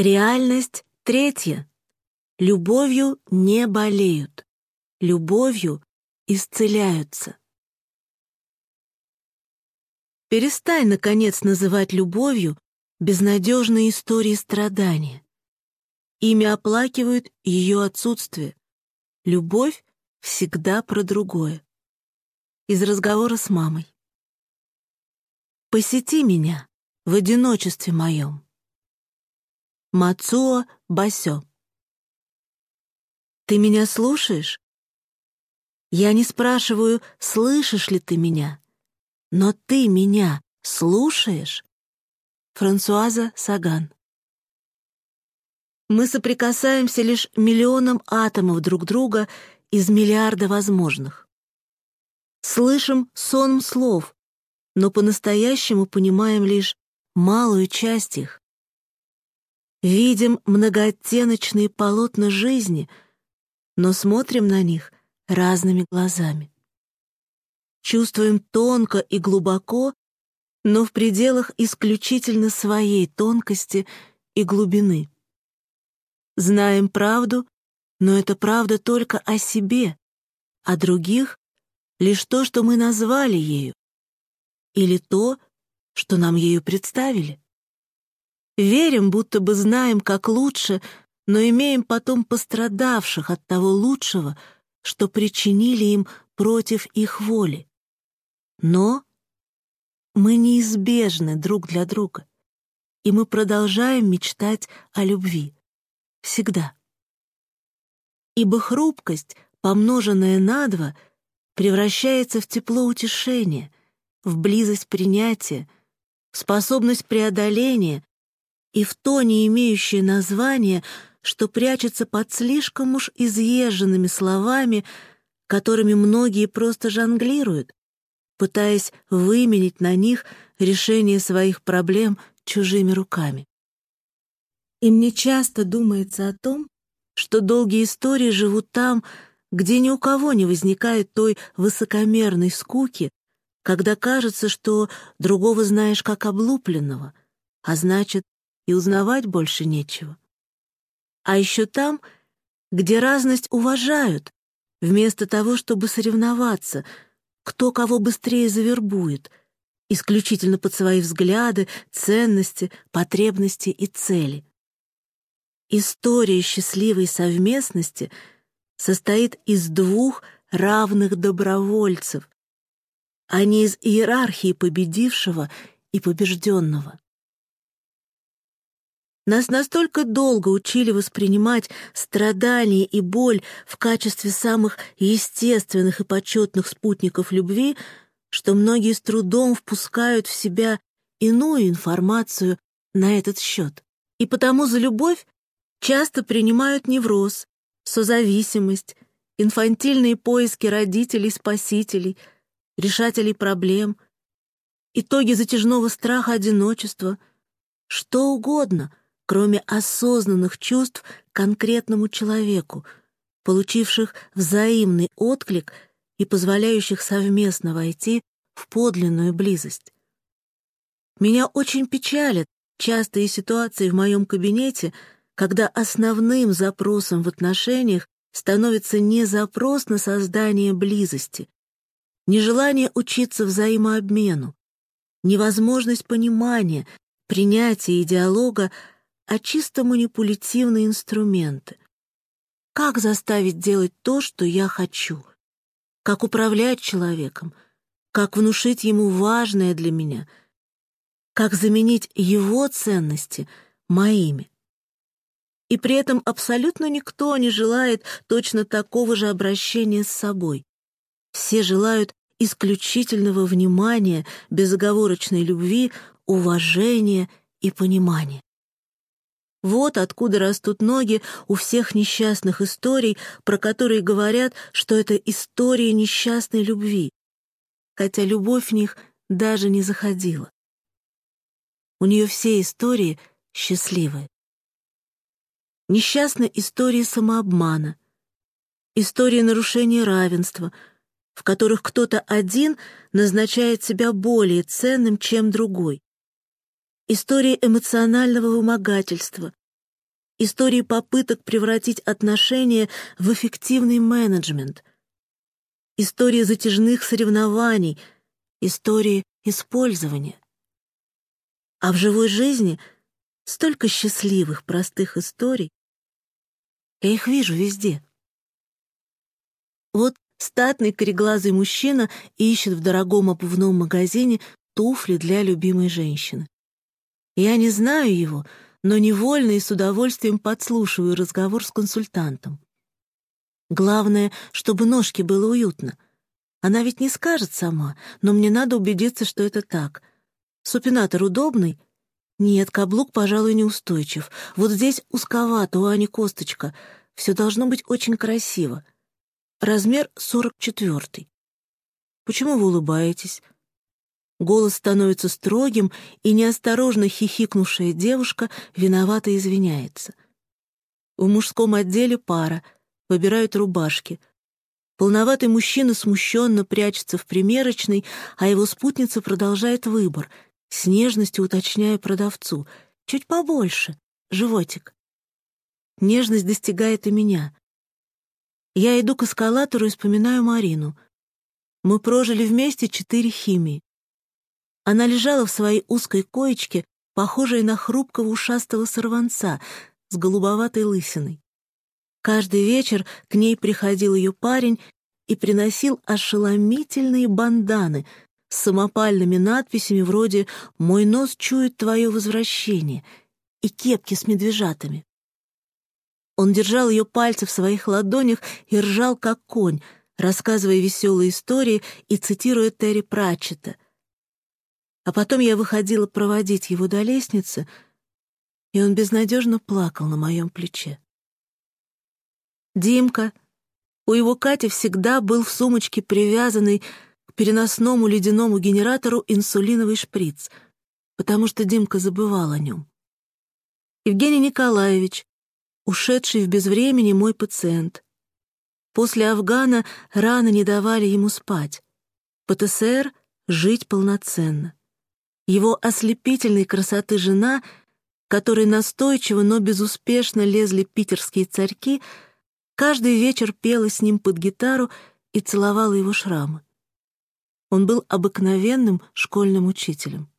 Реальность третья. Любовью не болеют. Любовью исцеляются. Перестань, наконец, называть любовью безнадежные истории страдания. Ими оплакивают ее отсутствие. Любовь всегда про другое. Из разговора с мамой. «Посети меня в одиночестве моем». Мацуо Басё. «Ты меня слушаешь?» Я не спрашиваю, слышишь ли ты меня, но ты меня слушаешь? Франсуаза Саган Мы соприкасаемся лишь миллионом атомов друг друга из миллиарда возможных. Слышим сон слов, но по-настоящему понимаем лишь малую часть их. Видим многооттеночные полотна жизни, но смотрим на них разными глазами. Чувствуем тонко и глубоко, но в пределах исключительно своей тонкости и глубины. Знаем правду, но это правда только о себе, о других — лишь то, что мы назвали ею, или то, что нам ею представили. Верим, будто бы знаем, как лучше, но имеем потом пострадавших от того лучшего, что причинили им против их воли. Но мы неизбежны друг для друга, и мы продолжаем мечтать о любви. Всегда. Ибо хрупкость, помноженная на два, превращается в тепло утешения, в близость принятия, в способность преодоления, и в то не имеющее названия, что прячется под слишком уж изъезженными словами, которыми многие просто жонглируют, пытаясь выменить на них решение своих проблем чужими руками. И мне часто думается о том, что долгие истории живут там, где ни у кого не возникает той высокомерной скуки, когда кажется, что другого знаешь как облупленного, а значит, и узнавать больше нечего. А еще там, где разность уважают, вместо того, чтобы соревноваться, кто кого быстрее завербует, исключительно под свои взгляды, ценности, потребности и цели. История счастливой совместности состоит из двух равных добровольцев, а не из иерархии победившего и побежденного. Нас настолько долго учили воспринимать страдания и боль в качестве самых естественных и почетных спутников любви, что многие с трудом впускают в себя иную информацию на этот счет. И потому за любовь часто принимают невроз, созависимость, инфантильные поиски родителей-спасителей, решателей проблем, итоги затяжного страха одиночества, что угодно — кроме осознанных чувств конкретному человеку, получивших взаимный отклик и позволяющих совместно войти в подлинную близость. Меня очень печалят частые ситуации в моем кабинете, когда основным запросом в отношениях становится не запрос на создание близости, не желание учиться взаимообмену, невозможность понимания, принятия и диалога, а чисто манипулятивные инструменты. Как заставить делать то, что я хочу? Как управлять человеком? Как внушить ему важное для меня? Как заменить его ценности моими? И при этом абсолютно никто не желает точно такого же обращения с собой. Все желают исключительного внимания, безоговорочной любви, уважения и понимания. Вот откуда растут ноги у всех несчастных историй, про которые говорят, что это история несчастной любви, хотя любовь в них даже не заходила. У нее все истории счастливые. Несчастны истории самообмана, истории нарушения равенства, в которых кто-то один назначает себя более ценным, чем другой, истории эмоционального вымогательства, истории попыток превратить отношения в эффективный менеджмент, истории затяжных соревнований, истории использования. А в живой жизни столько счастливых, простых историй. Я их вижу везде. Вот статный кореглазый мужчина ищет в дорогом обувном магазине туфли для любимой женщины. Я не знаю его, но невольно и с удовольствием подслушиваю разговор с консультантом. Главное, чтобы ножке было уютно. Она ведь не скажет сама, но мне надо убедиться, что это так. Супинатор удобный? Нет, каблук, пожалуй, неустойчив. Вот здесь узковато, у Ани косточка. Все должно быть очень красиво. Размер сорок четвертый. Почему вы улыбаетесь? Голос становится строгим, и неосторожно хихикнувшая девушка виновато извиняется. В мужском отделе пара, выбирают рубашки. Полноватый мужчина смущенно прячется в примерочной, а его спутница продолжает выбор, с нежностью уточняя продавцу. Чуть побольше, животик. Нежность достигает и меня. Я иду к эскалатору и вспоминаю Марину. Мы прожили вместе четыре химии. Она лежала в своей узкой коечке, похожей на хрупкого ушастого сорванца с голубоватой лысиной. Каждый вечер к ней приходил ее парень и приносил ошеломительные банданы с самопальными надписями вроде «Мой нос чует твое возвращение» и кепки с медвежатами. Он держал ее пальцы в своих ладонях и ржал, как конь, рассказывая веселые истории и цитируя Терри Пратчета — а потом я выходила проводить его до лестницы, и он безнадежно плакал на моем плече. Димка. У его Кати всегда был в сумочке привязанный к переносному ледяному генератору инсулиновый шприц, потому что Димка забывал о нем. Евгений Николаевич, ушедший в безвремени мой пациент. После Афгана рано не давали ему спать. ПТСР — жить полноценно его ослепительной красоты жена, которой настойчиво, но безуспешно лезли питерские царьки, каждый вечер пела с ним под гитару и целовала его шрамы. Он был обыкновенным школьным учителем.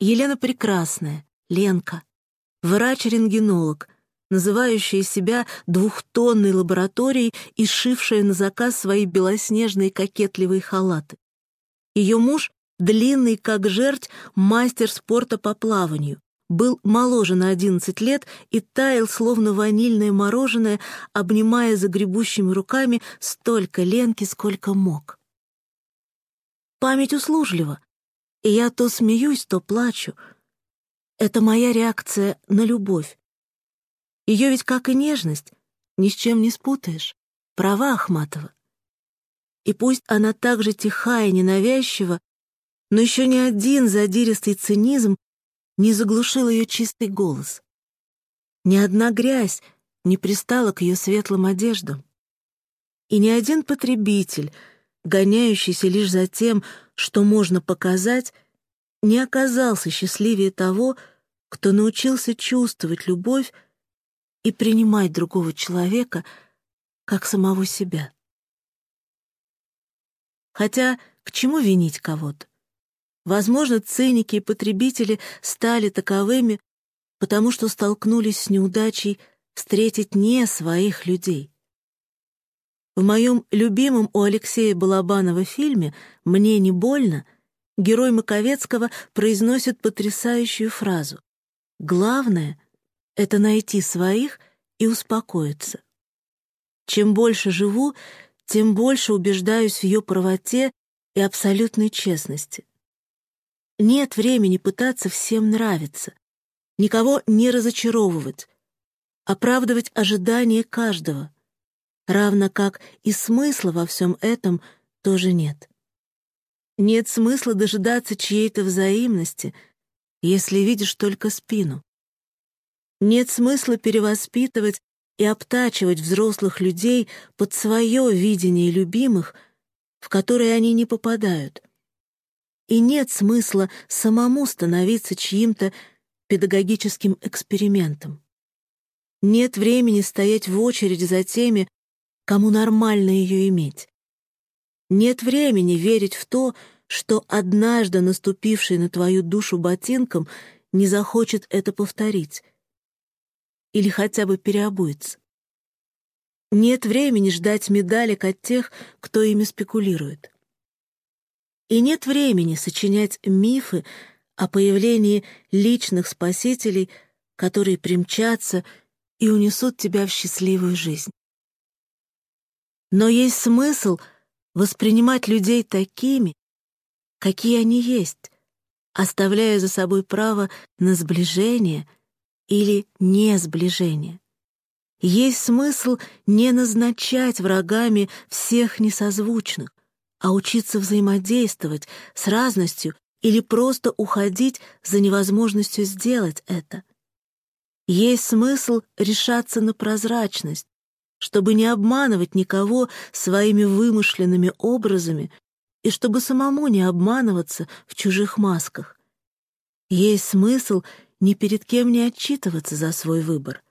Елена Прекрасная, Ленка, врач-рентгенолог, называющая себя двухтонной лабораторией и сшившая на заказ свои белоснежные кокетливые халаты. Ее муж длинный, как жерть, мастер спорта по плаванию. Был моложе на одиннадцать лет и таял, словно ванильное мороженое, обнимая загребущими руками столько Ленки, сколько мог. Память услужлива, и я то смеюсь, то плачу. Это моя реакция на любовь. Ее ведь, как и нежность, ни с чем не спутаешь. Права Ахматова. И пусть она так же тиха и ненавязчива, но еще ни один задиристый цинизм не заглушил ее чистый голос. Ни одна грязь не пристала к ее светлым одеждам. И ни один потребитель, гоняющийся лишь за тем, что можно показать, не оказался счастливее того, кто научился чувствовать любовь и принимать другого человека как самого себя. Хотя к чему винить кого-то? Возможно, ценники и потребители стали таковыми, потому что столкнулись с неудачей встретить не своих людей. В моем любимом у Алексея Балабанова фильме «Мне не больно» герой Маковецкого произносит потрясающую фразу «Главное — это найти своих и успокоиться. Чем больше живу, тем больше убеждаюсь в ее правоте и абсолютной честности. Нет времени пытаться всем нравиться, никого не разочаровывать, оправдывать ожидания каждого, равно как и смысла во всем этом тоже нет. Нет смысла дожидаться чьей-то взаимности, если видишь только спину. Нет смысла перевоспитывать и обтачивать взрослых людей под свое видение любимых, в которые они не попадают — и нет смысла самому становиться чьим-то педагогическим экспериментом. Нет времени стоять в очереди за теми, кому нормально ее иметь. Нет времени верить в то, что однажды наступивший на твою душу ботинком не захочет это повторить или хотя бы переобуется. Нет времени ждать медалек от тех, кто ими спекулирует. И нет времени сочинять мифы о появлении личных спасителей, которые примчатся и унесут тебя в счастливую жизнь. Но есть смысл воспринимать людей такими, какие они есть, оставляя за собой право на сближение или не сближение. Есть смысл не назначать врагами всех несозвучных, а учиться взаимодействовать с разностью или просто уходить за невозможностью сделать это. Есть смысл решаться на прозрачность, чтобы не обманывать никого своими вымышленными образами и чтобы самому не обманываться в чужих масках. Есть смысл ни перед кем не отчитываться за свой выбор.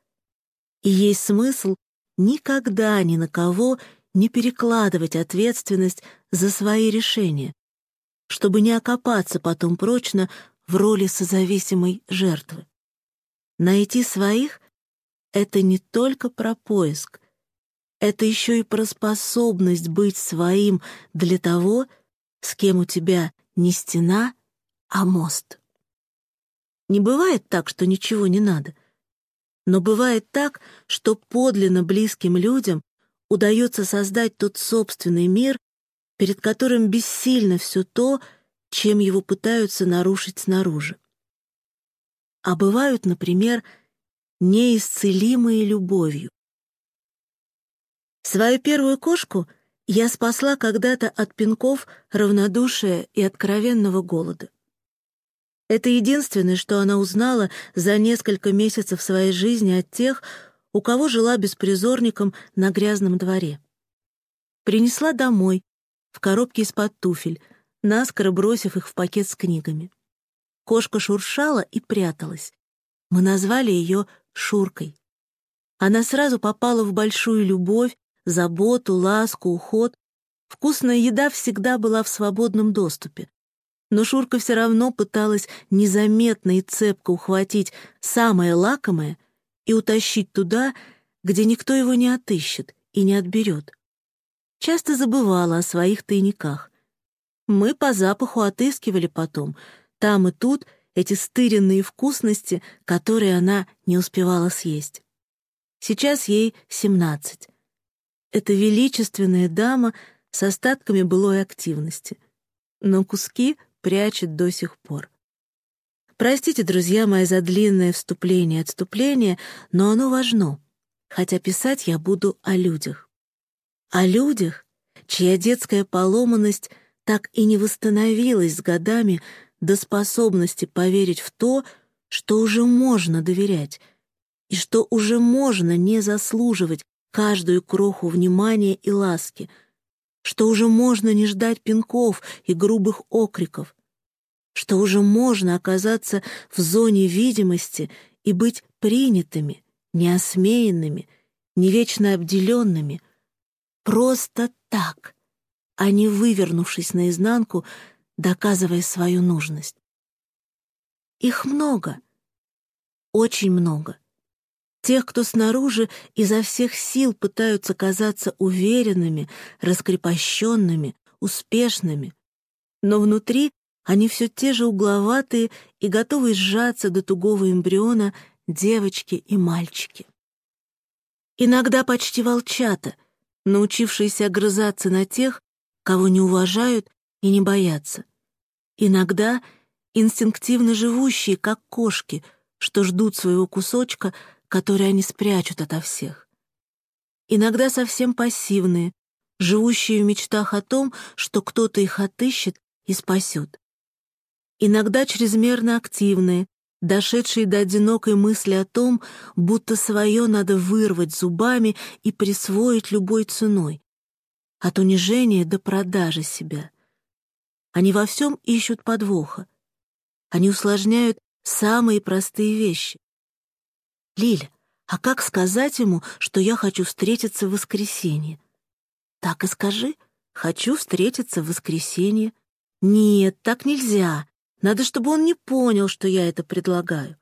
И есть смысл никогда ни на кого не перекладывать ответственность за свои решения, чтобы не окопаться потом прочно в роли созависимой жертвы. Найти своих — это не только про поиск, это еще и про способность быть своим для того, с кем у тебя не стена, а мост. Не бывает так, что ничего не надо. Но бывает так, что подлинно близким людям удается создать тот собственный мир, перед которым бессильно все то, чем его пытаются нарушить снаружи. А бывают, например, неисцелимые любовью. Свою первую кошку я спасла когда-то от пинков, равнодушия и откровенного голода. Это единственное, что она узнала за несколько месяцев своей жизни от тех, у кого жила беспризорником на грязном дворе. Принесла домой, в коробке из-под туфель, наскоро бросив их в пакет с книгами. Кошка шуршала и пряталась. Мы назвали ее Шуркой. Она сразу попала в большую любовь, заботу, ласку, уход. Вкусная еда всегда была в свободном доступе но Шурка все равно пыталась незаметно и цепко ухватить самое лакомое и утащить туда, где никто его не отыщет и не отберет. Часто забывала о своих тайниках. Мы по запаху отыскивали потом, там и тут, эти стыренные вкусности, которые она не успевала съесть. Сейчас ей семнадцать. Это величественная дама с остатками былой активности. Но куски прячет до сих пор. Простите, друзья мои, за длинное вступление и отступление, но оно важно, хотя писать я буду о людях. О людях, чья детская поломанность так и не восстановилась с годами до способности поверить в то, что уже можно доверять, и что уже можно не заслуживать каждую кроху внимания и ласки — что уже можно не ждать пинков и грубых окриков, что уже можно оказаться в зоне видимости и быть принятыми, неосмеянными, не вечно обделенными, просто так, а не вывернувшись наизнанку, доказывая свою нужность. Их много, очень много. Тех, кто снаружи изо всех сил пытаются казаться уверенными, раскрепощенными, успешными, но внутри они все те же угловатые и готовые сжаться до тугого эмбриона девочки и мальчики. Иногда почти волчата, научившиеся огрызаться на тех, кого не уважают и не боятся. Иногда инстинктивно живущие, как кошки, что ждут своего кусочка — которые они спрячут ото всех. Иногда совсем пассивные, живущие в мечтах о том, что кто-то их отыщет и спасет. Иногда чрезмерно активные, дошедшие до одинокой мысли о том, будто свое надо вырвать зубами и присвоить любой ценой. От унижения до продажи себя. Они во всем ищут подвоха. Они усложняют самые простые вещи. Лиля, А как сказать ему, что я хочу встретиться в воскресенье? Так и скажи. Хочу встретиться в воскресенье. Нет, так нельзя. Надо, чтобы он не понял, что я это предлагаю.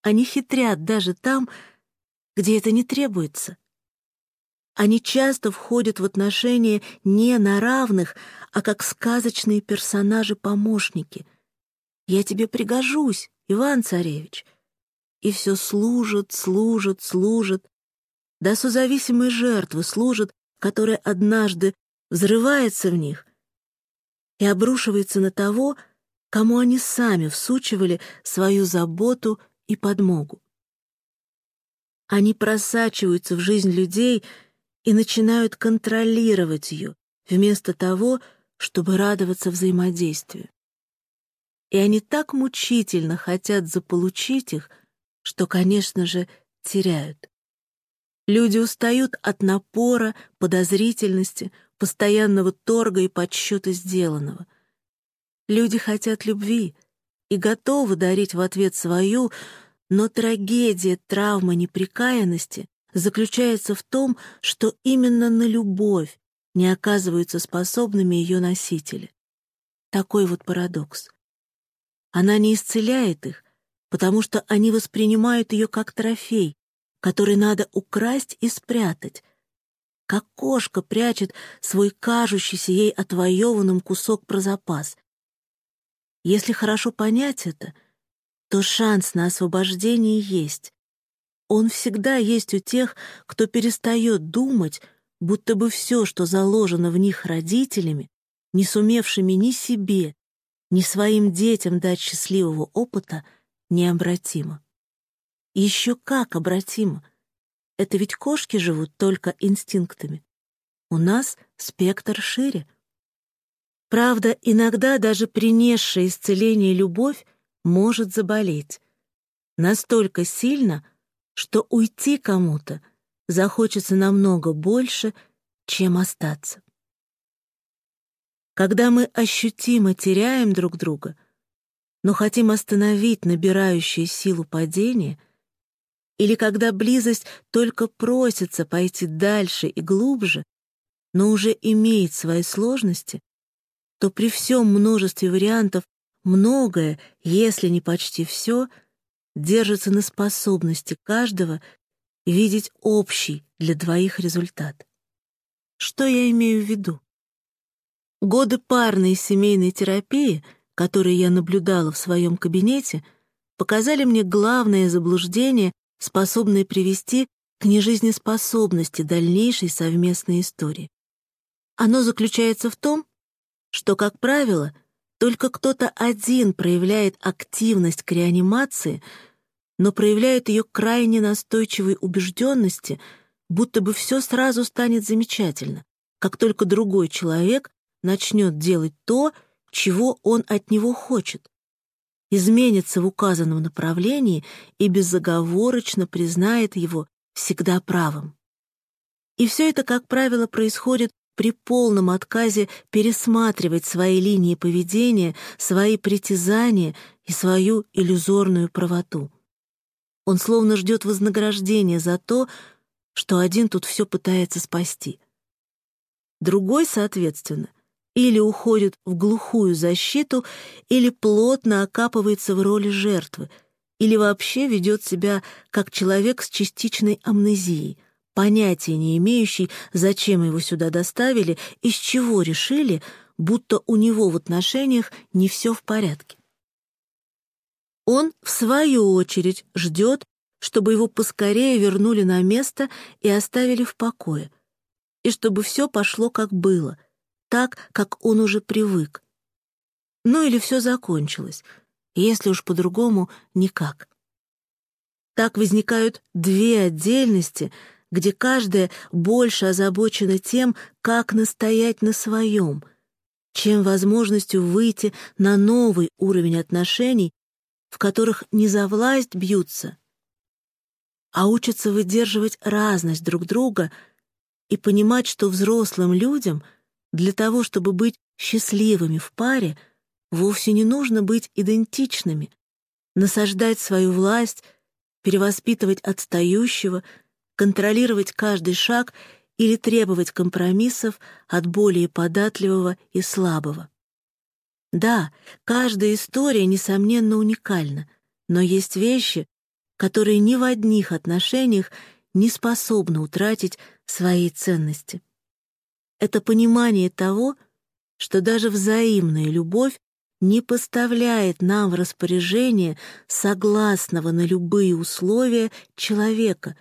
Они хитрят даже там, где это не требуется. Они часто входят в отношения не на равных, а как сказочные персонажи-помощники. Я тебе пригожусь, Иван-царевич. И все служат, служат, служат. До созависимой жертвы служат, которая однажды взрывается в них и обрушивается на того, кому они сами всучивали свою заботу и подмогу. Они просачиваются в жизнь людей и начинают контролировать ее, вместо того, чтобы радоваться взаимодействию. И они так мучительно хотят заполучить их, что, конечно же, теряют. Люди устают от напора, подозрительности, постоянного торга и подсчета сделанного. Люди хотят любви и готовы дарить в ответ свою, но трагедия травмы неприкаянности заключается в том, что именно на любовь не оказываются способными ее носители. Такой вот парадокс. Она не исцеляет их, потому что они воспринимают ее как трофей, который надо украсть и спрятать, как кошка прячет свой кажущийся ей отвоеванным кусок про запас. Если хорошо понять это, то шанс на освобождение есть. Он всегда есть у тех, кто перестает думать, будто бы все, что заложено в них родителями, не сумевшими ни себе, ни своим детям дать счастливого опыта, необратимо. Еще как обратимо. Это ведь кошки живут только инстинктами. У нас спектр шире. Правда, иногда даже принесшая исцеление любовь может заболеть. Настолько сильно, что уйти кому-то захочется намного больше, чем остаться. Когда мы ощутимо теряем друг друга, но хотим остановить набирающую силу падение — или когда близость только просится пойти дальше и глубже, но уже имеет свои сложности, то при всем множестве вариантов многое, если не почти все, держится на способности каждого видеть общий для двоих результат. Что я имею в виду? Годы парной семейной терапии, которые я наблюдала в своем кабинете, показали мне главное заблуждение способные привести к нежизнеспособности дальнейшей совместной истории. Оно заключается в том, что, как правило, только кто-то один проявляет активность к реанимации, но проявляет ее крайне настойчивой убежденности, будто бы все сразу станет замечательно, как только другой человек начнет делать то, чего он от него хочет изменится в указанном направлении и безоговорочно признает его всегда правым. И все это, как правило, происходит при полном отказе пересматривать свои линии поведения, свои притязания и свою иллюзорную правоту. Он словно ждет вознаграждения за то, что один тут все пытается спасти. Другой, соответственно — или уходит в глухую защиту, или плотно окапывается в роли жертвы, или вообще ведет себя как человек с частичной амнезией, понятия не имеющий, зачем его сюда доставили и с чего решили, будто у него в отношениях не все в порядке. Он, в свою очередь, ждет, чтобы его поскорее вернули на место и оставили в покое, и чтобы все пошло как было — так, как он уже привык. Ну или все закончилось, если уж по-другому никак. Так возникают две отдельности, где каждая больше озабочена тем, как настоять на своем, чем возможностью выйти на новый уровень отношений, в которых не за власть бьются, а учатся выдерживать разность друг друга и понимать, что взрослым людям — для того, чтобы быть счастливыми в паре, вовсе не нужно быть идентичными, насаждать свою власть перевоспитывать отстающего, контролировать каждый шаг или требовать компромиссов от более податливого и слабого. Да, каждая история, несомненно, уникальна, но есть вещи, которые ни в одних отношениях не способны утратить своей ценности. Это понимание того, что даже взаимная любовь не поставляет нам в распоряжение согласного на любые условия человека,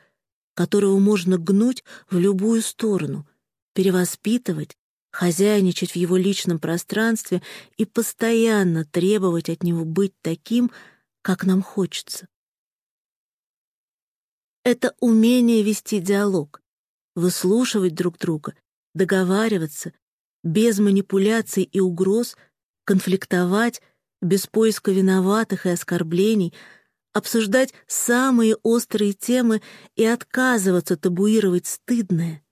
которого можно гнуть в любую сторону, перевоспитывать, хозяйничать в его личном пространстве и постоянно требовать от него быть таким, как нам хочется. Это умение вести диалог, выслушивать друг друга, договариваться, без манипуляций и угроз, конфликтовать, без поиска виноватых и оскорблений, обсуждать самые острые темы и отказываться табуировать стыдное,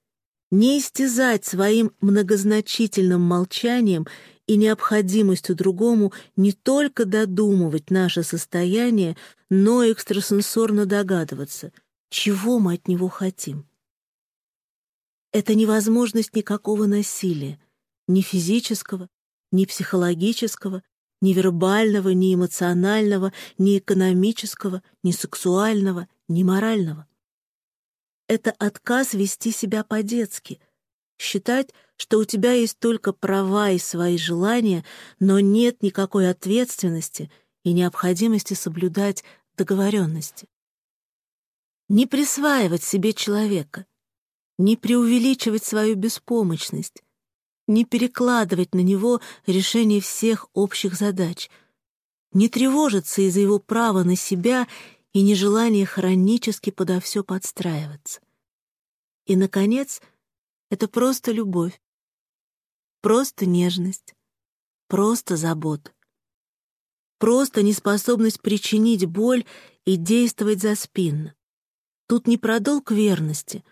не истязать своим многозначительным молчанием и необходимостью другому не только додумывать наше состояние, но экстрасенсорно догадываться, чего мы от него хотим. Это невозможность никакого насилия, ни физического, ни психологического, ни вербального, ни эмоционального, ни экономического, ни сексуального, ни морального это отказ вести себя по-детски, считать, что у тебя есть только права и свои желания, но нет никакой ответственности и необходимости соблюдать договоренности. Не присваивать себе человека, не преувеличивать свою беспомощность, не перекладывать на него решение всех общих задач, не тревожиться из-за его права на себя и нежелание хронически подо все подстраиваться. И, наконец, это просто любовь, просто нежность, просто забота, просто неспособность причинить боль и действовать за спинно. Тут не про долг верности,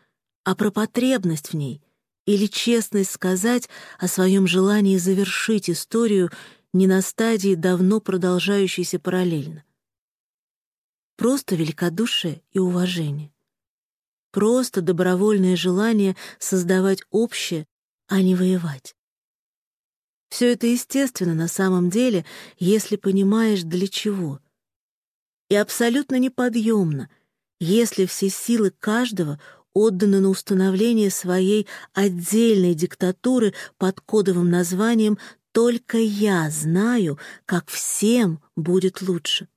а про потребность в ней или честность сказать о своем желании завершить историю не на стадии давно продолжающейся параллельно. Просто великодушие и уважение. Просто добровольное желание создавать общее, а не воевать. Все это естественно на самом деле, если понимаешь, для чего. И абсолютно неподъемно, если все силы каждого отданы на установление своей отдельной диктатуры под кодовым названием «Только я знаю, как всем будет лучше».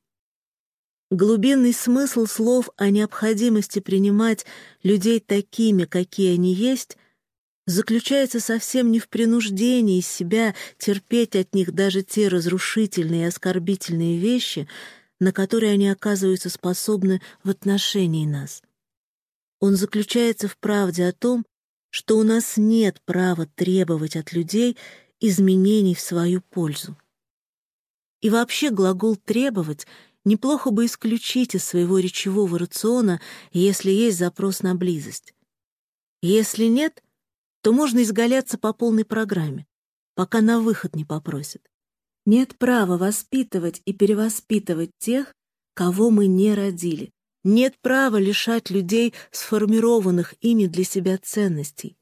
Глубинный смысл слов о необходимости принимать людей такими, какие они есть, заключается совсем не в принуждении себя терпеть от них даже те разрушительные и оскорбительные вещи, на которые они оказываются способны в отношении нас. Он заключается в правде о том, что у нас нет права требовать от людей изменений в свою пользу. И вообще глагол «требовать» — неплохо бы исключить из своего речевого рациона, если есть запрос на близость. Если нет, то можно изгаляться по полной программе, пока на выход не попросят. Нет права воспитывать и перевоспитывать тех, кого мы не родили. Нет права лишать людей сформированных ими для себя ценностей.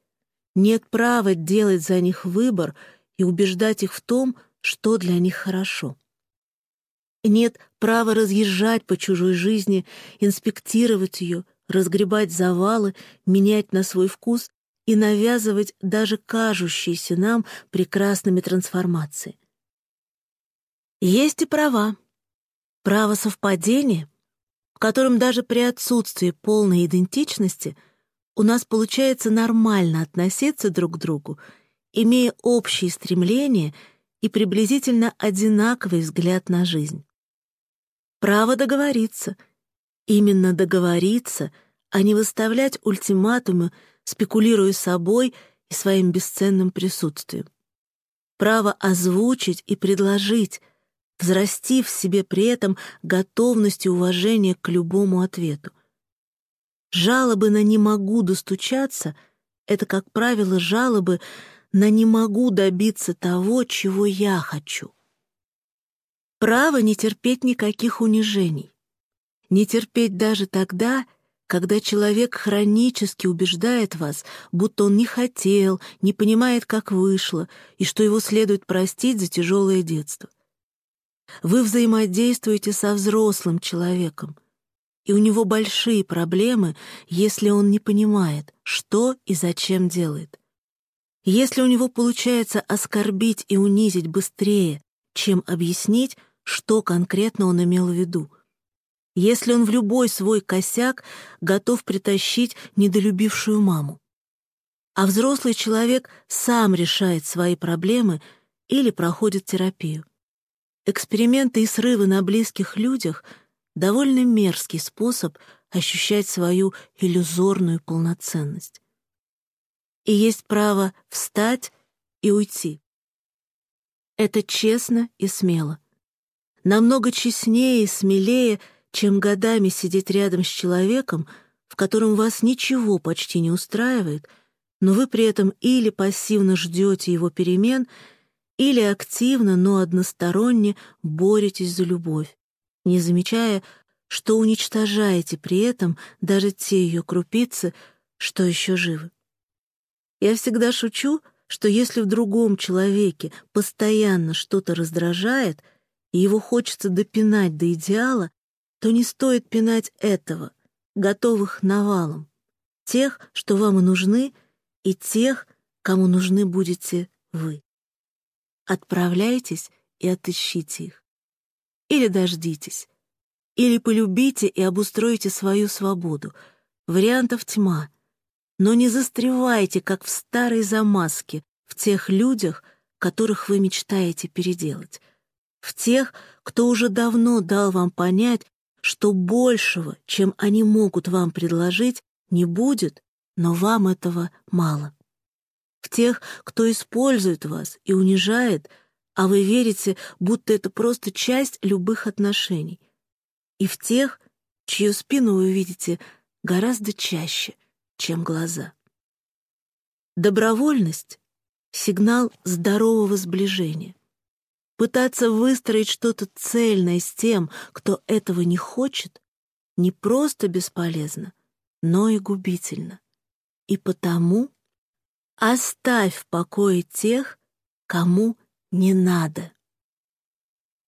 Нет права делать за них выбор и убеждать их в том, что для них хорошо. Нет права разъезжать по чужой жизни, инспектировать ее, разгребать завалы, менять на свой вкус и навязывать даже кажущиеся нам прекрасными трансформации. Есть и права. Право совпадения, в котором даже при отсутствии полной идентичности у нас получается нормально относиться друг к другу, имея общие стремления и приблизительно одинаковый взгляд на жизнь. Право договориться. Именно договориться, а не выставлять ультиматумы, спекулируя собой и своим бесценным присутствием. Право озвучить и предложить, взрастив в себе при этом готовность и уважение к любому ответу. Жалобы на «не могу достучаться» — это, как правило, жалобы на «не могу добиться того, чего я хочу». Право не терпеть никаких унижений. Не терпеть даже тогда, когда человек хронически убеждает вас, будто он не хотел, не понимает, как вышло, и что его следует простить за тяжелое детство. Вы взаимодействуете со взрослым человеком, и у него большие проблемы, если он не понимает, что и зачем делает. Если у него получается оскорбить и унизить быстрее, чем объяснить, что конкретно он имел в виду. Если он в любой свой косяк готов притащить недолюбившую маму. А взрослый человек сам решает свои проблемы или проходит терапию. Эксперименты и срывы на близких людях — довольно мерзкий способ ощущать свою иллюзорную полноценность. И есть право встать и уйти. Это честно и смело. Намного честнее и смелее, чем годами сидеть рядом с человеком, в котором вас ничего почти не устраивает, но вы при этом или пассивно ждете его перемен — или активно, но односторонне боретесь за любовь, не замечая, что уничтожаете при этом даже те ее крупицы, что еще живы. Я всегда шучу, что если в другом человеке постоянно что-то раздражает, и его хочется допинать до идеала, то не стоит пинать этого, готовых навалом, тех, что вам и нужны, и тех, кому нужны будете вы. Отправляйтесь и отыщите их. Или дождитесь. Или полюбите и обустройте свою свободу. Вариантов тьма. Но не застревайте, как в старой замазке, в тех людях, которых вы мечтаете переделать. В тех, кто уже давно дал вам понять, что большего, чем они могут вам предложить, не будет, но вам этого мало в тех, кто использует вас и унижает, а вы верите, будто это просто часть любых отношений, и в тех, чью спину вы видите гораздо чаще, чем глаза. Добровольность — сигнал здорового сближения. Пытаться выстроить что-то цельное с тем, кто этого не хочет, не просто бесполезно, но и губительно. И потому Оставь в покое тех, кому не надо.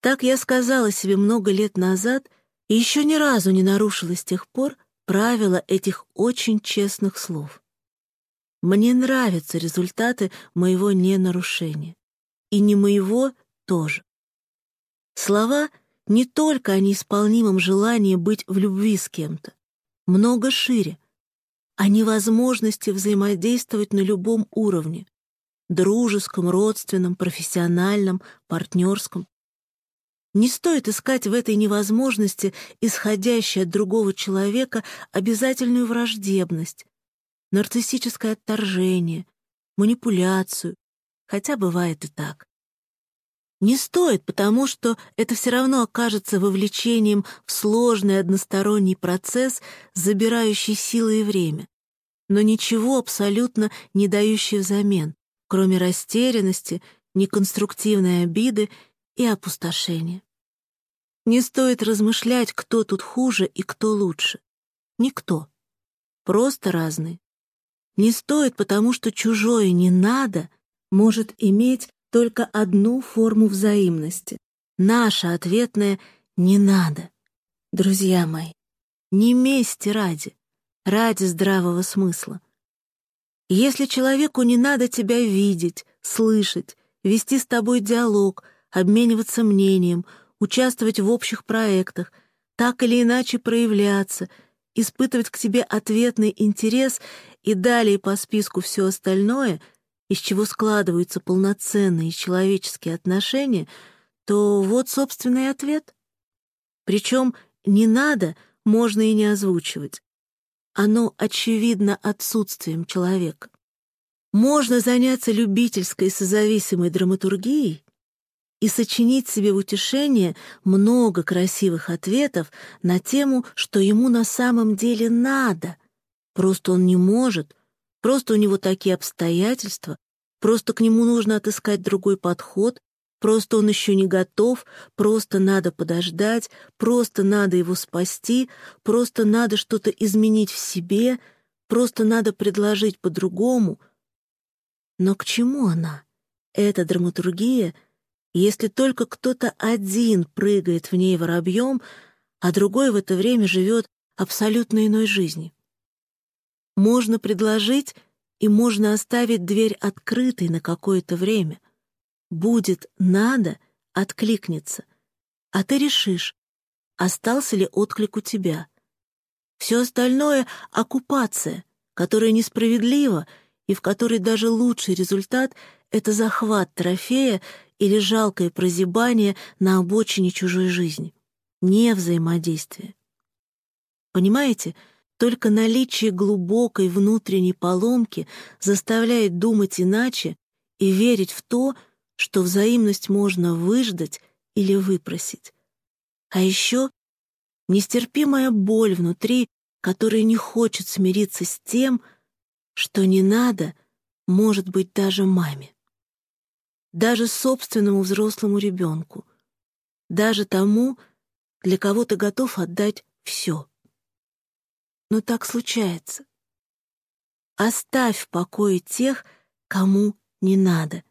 Так я сказала себе много лет назад и еще ни разу не нарушила с тех пор правила этих очень честных слов. Мне нравятся результаты моего ненарушения. И не моего тоже. Слова не только о неисполнимом желании быть в любви с кем-то, много шире — о невозможности взаимодействовать на любом уровне — дружеском, родственном, профессиональном, партнерском. Не стоит искать в этой невозможности, исходящей от другого человека, обязательную враждебность, нарциссическое отторжение, манипуляцию, хотя бывает и так. Не стоит, потому что это все равно окажется вовлечением в сложный односторонний процесс, забирающий силы и время, но ничего абсолютно не дающий взамен, кроме растерянности, неконструктивной обиды и опустошения. Не стоит размышлять, кто тут хуже и кто лучше. Никто. Просто разные. Не стоит, потому что чужое «не надо» может иметь только одну форму взаимности. Наша ответная «не надо». Друзья мои, не мести ради, ради здравого смысла. Если человеку не надо тебя видеть, слышать, вести с тобой диалог, обмениваться мнением, участвовать в общих проектах, так или иначе проявляться, испытывать к тебе ответный интерес и далее по списку все остальное — из чего складываются полноценные человеческие отношения, то вот собственный ответ. Причем «не надо» можно и не озвучивать. Оно очевидно отсутствием человека. Можно заняться любительской созависимой драматургией и сочинить себе в утешение много красивых ответов на тему, что ему на самом деле надо. Просто он не может, Просто у него такие обстоятельства, просто к нему нужно отыскать другой подход, Просто он еще не готов, просто надо подождать, просто надо его спасти, просто надо что-то изменить в себе, просто надо предложить по-другому. Но к чему она? Эта драматургия, если только кто-то один прыгает в ней воробьем, а другой в это время живет абсолютно иной жизнью. Можно предложить и можно оставить дверь открытой на какое-то время — Будет надо, откликнется. А ты решишь, остался ли отклик у тебя. Все остальное — оккупация, которая несправедлива и в которой даже лучший результат — это захват трофея или жалкое прозябание на обочине чужой жизни. Не взаимодействие. Понимаете, только наличие глубокой внутренней поломки заставляет думать иначе и верить в то, что взаимность можно выждать или выпросить. А еще нестерпимая боль внутри, которая не хочет смириться с тем, что не надо, может быть, даже маме. Даже собственному взрослому ребенку. Даже тому, для кого ты готов отдать все. Но так случается. Оставь в покое тех, кому не надо —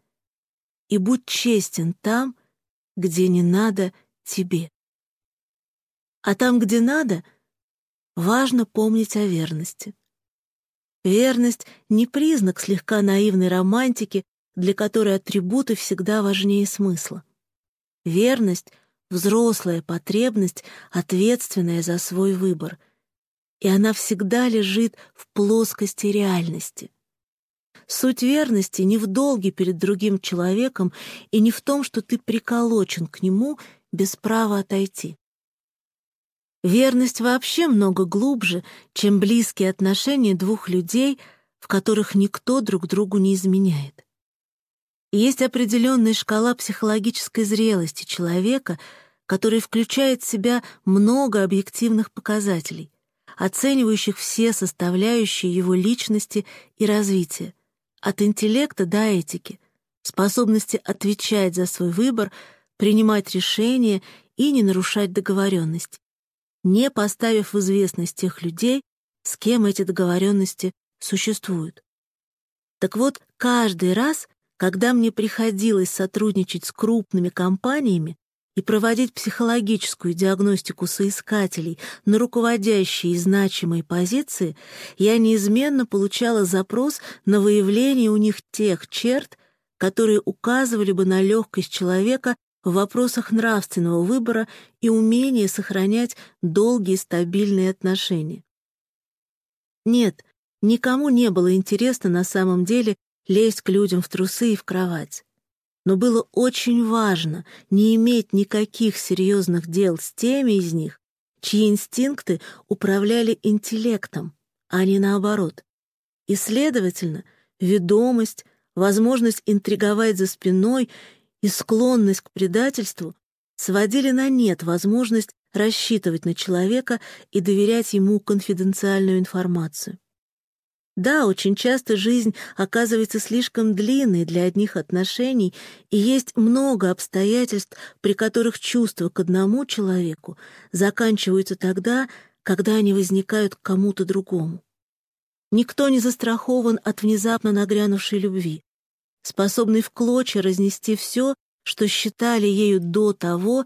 и будь честен там, где не надо тебе. А там, где надо, важно помнить о верности. Верность — не признак слегка наивной романтики, для которой атрибуты всегда важнее смысла. Верность — взрослая потребность, ответственная за свой выбор, и она всегда лежит в плоскости реальности — Суть верности не в долге перед другим человеком и не в том, что ты приколочен к нему без права отойти. Верность вообще много глубже, чем близкие отношения двух людей, в которых никто друг другу не изменяет. Есть определенная шкала психологической зрелости человека, который включает в себя много объективных показателей, оценивающих все составляющие его личности и развития, от интеллекта до этики, способности отвечать за свой выбор, принимать решения и не нарушать договоренности, не поставив в известность тех людей, с кем эти договоренности существуют. Так вот, каждый раз, когда мне приходилось сотрудничать с крупными компаниями, и проводить психологическую диагностику соискателей на руководящие и значимые позиции, я неизменно получала запрос на выявление у них тех черт, которые указывали бы на легкость человека в вопросах нравственного выбора и умение сохранять долгие стабильные отношения. Нет, никому не было интересно на самом деле лезть к людям в трусы и в кровать но было очень важно не иметь никаких серьезных дел с теми из них, чьи инстинкты управляли интеллектом, а не наоборот. И, следовательно, ведомость, возможность интриговать за спиной и склонность к предательству сводили на нет возможность рассчитывать на человека и доверять ему конфиденциальную информацию. Да, очень часто жизнь оказывается слишком длинной для одних отношений, и есть много обстоятельств, при которых чувства к одному человеку заканчиваются тогда, когда они возникают к кому-то другому. Никто не застрахован от внезапно нагрянувшей любви, способной в клочья разнести все, что считали ею до того,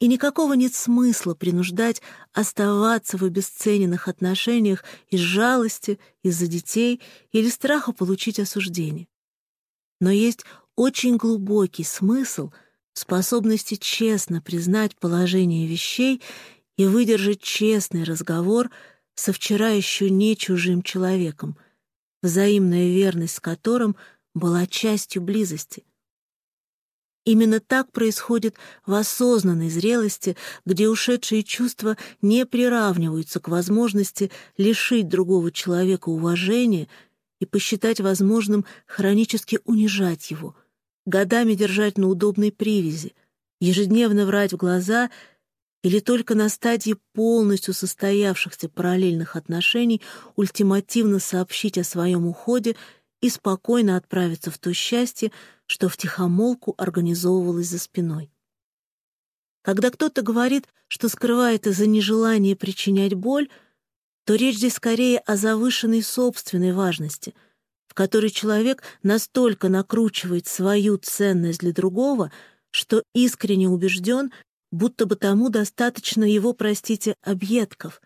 и никакого нет смысла принуждать оставаться в обесцененных отношениях из жалости, из-за детей или страха получить осуждение. Но есть очень глубокий смысл способности честно признать положение вещей и выдержать честный разговор со вчера еще не чужим человеком, взаимная верность с которым была частью близости. Именно так происходит в осознанной зрелости, где ушедшие чувства не приравниваются к возможности лишить другого человека уважения и посчитать возможным хронически унижать его, годами держать на удобной привязи, ежедневно врать в глаза или только на стадии полностью состоявшихся параллельных отношений ультимативно сообщить о своем уходе и спокойно отправиться в то счастье, что втихомолку организовывалось за спиной. Когда кто-то говорит, что скрывает из-за нежелания причинять боль, то речь здесь скорее о завышенной собственной важности, в которой человек настолько накручивает свою ценность для другого, что искренне убежден, будто бы тому достаточно его, простите, объедков,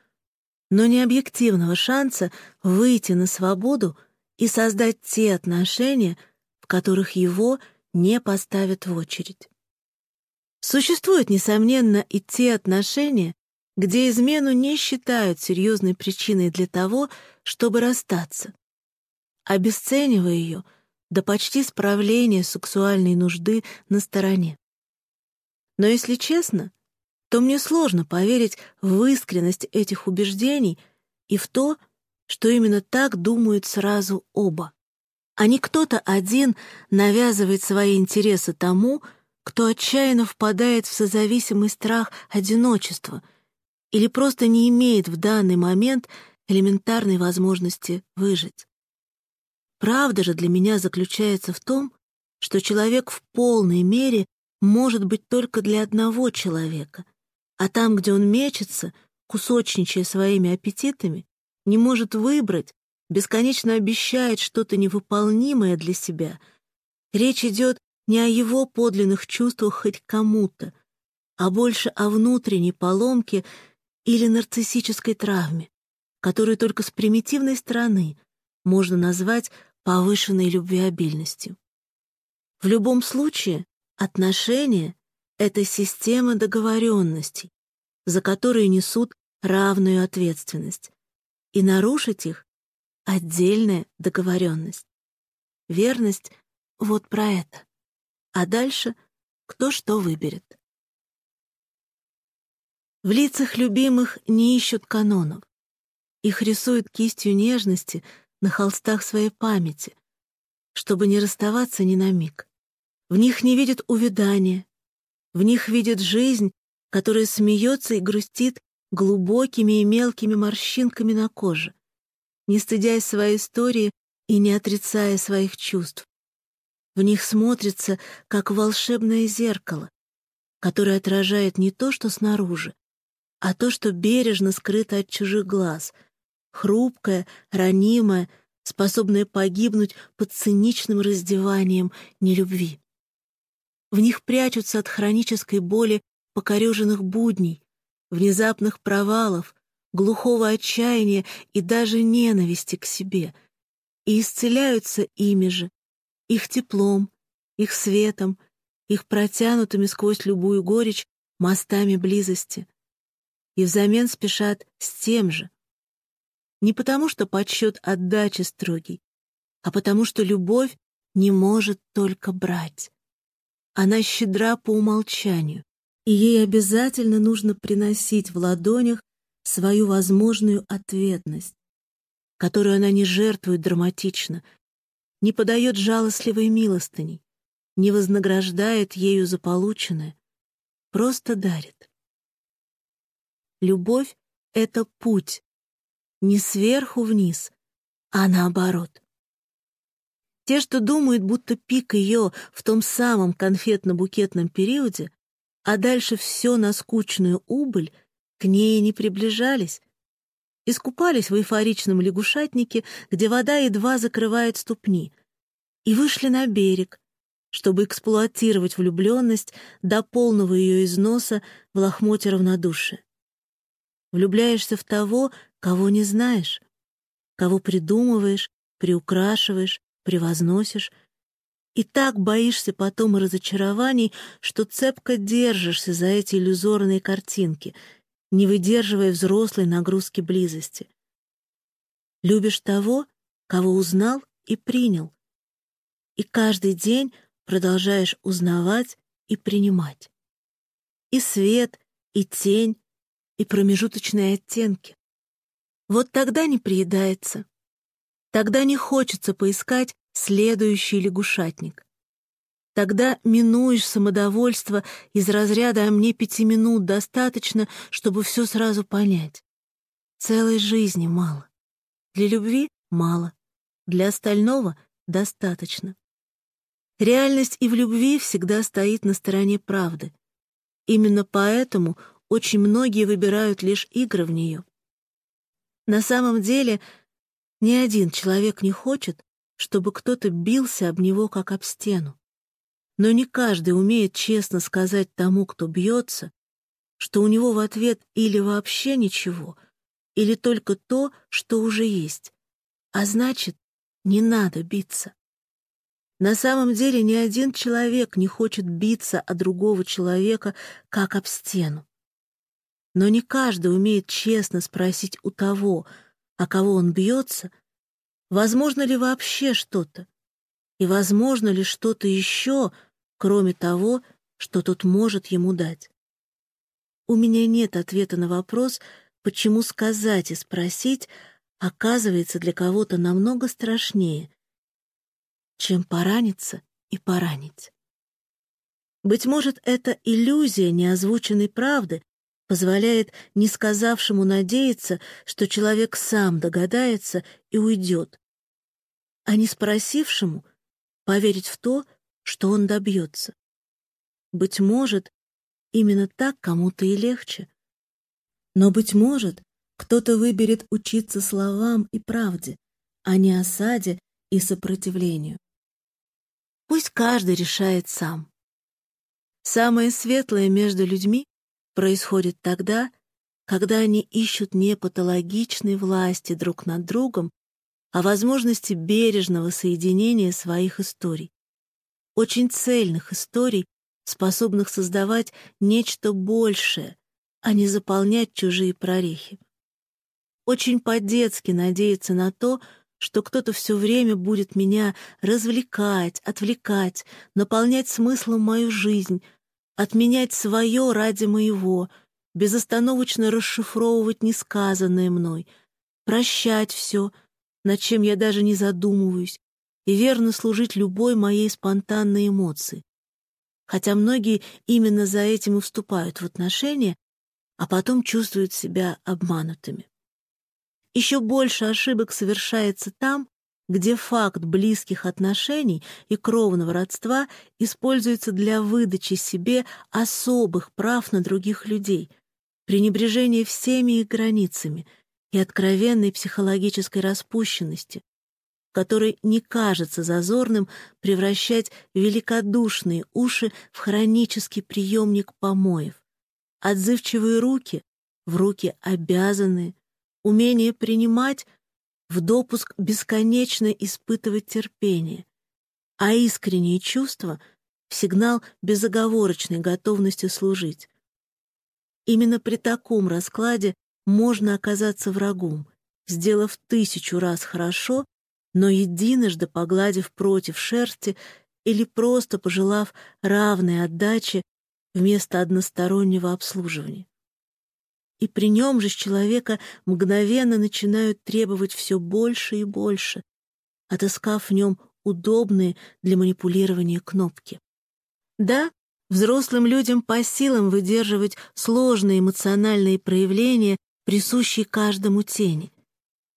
но не объективного шанса выйти на свободу и создать те отношения, в которых его не поставят в очередь. Существуют, несомненно, и те отношения, где измену не считают серьезной причиной для того, чтобы расстаться. Обесценивая ее до почти справления сексуальной нужды на стороне. Но если честно, то мне сложно поверить в искренность этих убеждений и в то, именно так думают сразу оба. А не кто-то один навязывает свои интересы тому, кто отчаянно впадает в созависимый страх одиночества или просто не имеет в данный момент элементарной возможности выжить. Правда же для меня заключается в том, что человек в полной мере может быть только для одного человека, а там, где он мечется, кусочничая своими аппетитами, не может выбрать, бесконечно обещает что-то невыполнимое для себя. Речь идет не о его подлинных чувствах хоть кому-то, а больше о внутренней поломке или нарциссической травме, которую только с примитивной стороны можно назвать повышенной любвеобильностью. В любом случае, отношения — это система договоренностей, за которые несут равную ответственность, и нарушить их — отдельная договоренность. Верность — вот про это. А дальше кто что выберет. В лицах любимых не ищут канонов. Их рисуют кистью нежности на холстах своей памяти, чтобы не расставаться ни на миг. В них не видят увядания, в них видят жизнь, которая смеется и грустит глубокими и мелкими морщинками на коже, не стыдясь своей истории и не отрицая своих чувств. В них смотрится, как волшебное зеркало, которое отражает не то, что снаружи, а то, что бережно скрыто от чужих глаз, хрупкое, ранимое, способное погибнуть под циничным раздеванием нелюбви. В них прячутся от хронической боли покореженных будней, внезапных провалов, глухого отчаяния и даже ненависти к себе, и исцеляются ими же, их теплом, их светом, их протянутыми сквозь любую горечь мостами близости. И взамен спешат с тем же. Не потому, что подсчет отдачи строгий, а потому, что любовь не может только брать. Она щедра по умолчанию, и ей обязательно нужно приносить в ладонях свою возможную ответность, которую она не жертвует драматично, не подает жалостливой милостыней, не вознаграждает ею за полученное, просто дарит. Любовь — это путь, не сверху вниз, а наоборот. Те, что думают, будто пик ее в том самом конфетно-букетном периоде, а дальше все на скучную убыль, к ней не приближались. Искупались в эйфоричном лягушатнике, где вода едва закрывает ступни, и вышли на берег, чтобы эксплуатировать влюбленность до полного ее износа в лохмоте равнодушия. Влюбляешься в того, кого не знаешь, кого придумываешь, приукрашиваешь, превозносишь, и так боишься потом разочарований, что цепко держишься за эти иллюзорные картинки, не выдерживая взрослой нагрузки близости. Любишь того, кого узнал и принял. И каждый день продолжаешь узнавать и принимать. И свет, и тень, и промежуточные оттенки. Вот тогда не приедается. Тогда не хочется поискать следующий лягушатник. Тогда минуешь самодовольство из разряда «а мне пяти минут достаточно, чтобы все сразу понять». Целой жизни мало. Для любви — мало. Для остального достаточно. Реальность и в любви всегда стоит на стороне правды. Именно поэтому очень многие выбирают лишь игры в нее. На самом деле, ни один человек не хочет, чтобы кто-то бился об него, как об стену. Но не каждый умеет честно сказать тому, кто бьется, что у него в ответ или вообще ничего, или только то, что уже есть. А значит, не надо биться. На самом деле ни один человек не хочет биться о другого человека, как об стену. Но не каждый умеет честно спросить у того, о кого он бьется, возможно ли вообще что-то, и возможно ли что-то еще, кроме того, что тот может ему дать. У меня нет ответа на вопрос, почему сказать и спросить оказывается для кого-то намного страшнее, чем пораниться и поранить. Быть может, эта иллюзия неозвученной правды позволяет не сказавшему надеяться, что человек сам догадается и уйдет, а не спросившему поверить в то, что он добьется. Быть может, именно так кому-то и легче. Но, быть может, кто-то выберет учиться словам и правде, а не осаде и сопротивлению. Пусть каждый решает сам. Самое светлое между людьми происходит тогда, когда они ищут не патологичной власти друг над другом, а возможности бережного соединения своих историй. Очень цельных историй, способных создавать нечто большее, а не заполнять чужие прорехи. Очень по-детски надеяться на то, что кто-то все время будет меня развлекать, отвлекать, наполнять смыслом мою жизнь, отменять свое ради моего, безостановочно расшифровывать несказанное мной, прощать все, над чем я даже не задумываюсь, и верно служить любой моей спонтанной эмоции. Хотя многие именно за этим и вступают в отношения, а потом чувствуют себя обманутыми. Еще больше ошибок совершается там, где факт близких отношений и кровного родства используется для выдачи себе особых прав на других людей, пренебрежения всеми их границами и откровенной психологической распущенности, которой не кажется зазорным превращать великодушные уши в хронический приемник помоев, отзывчивые руки в руки обязанные, умение принимать в допуск бесконечно испытывать терпение, а искренние чувства — в сигнал безоговорочной готовности служить. Именно при таком раскладе можно оказаться врагом, сделав тысячу раз хорошо, но единожды погладив против шерсти или просто пожелав равной отдачи вместо одностороннего обслуживания и при нем же с человека мгновенно начинают требовать все больше и больше, отыскав в нем удобные для манипулирования кнопки. Да, взрослым людям по силам выдерживать сложные эмоциональные проявления, присущие каждому тени,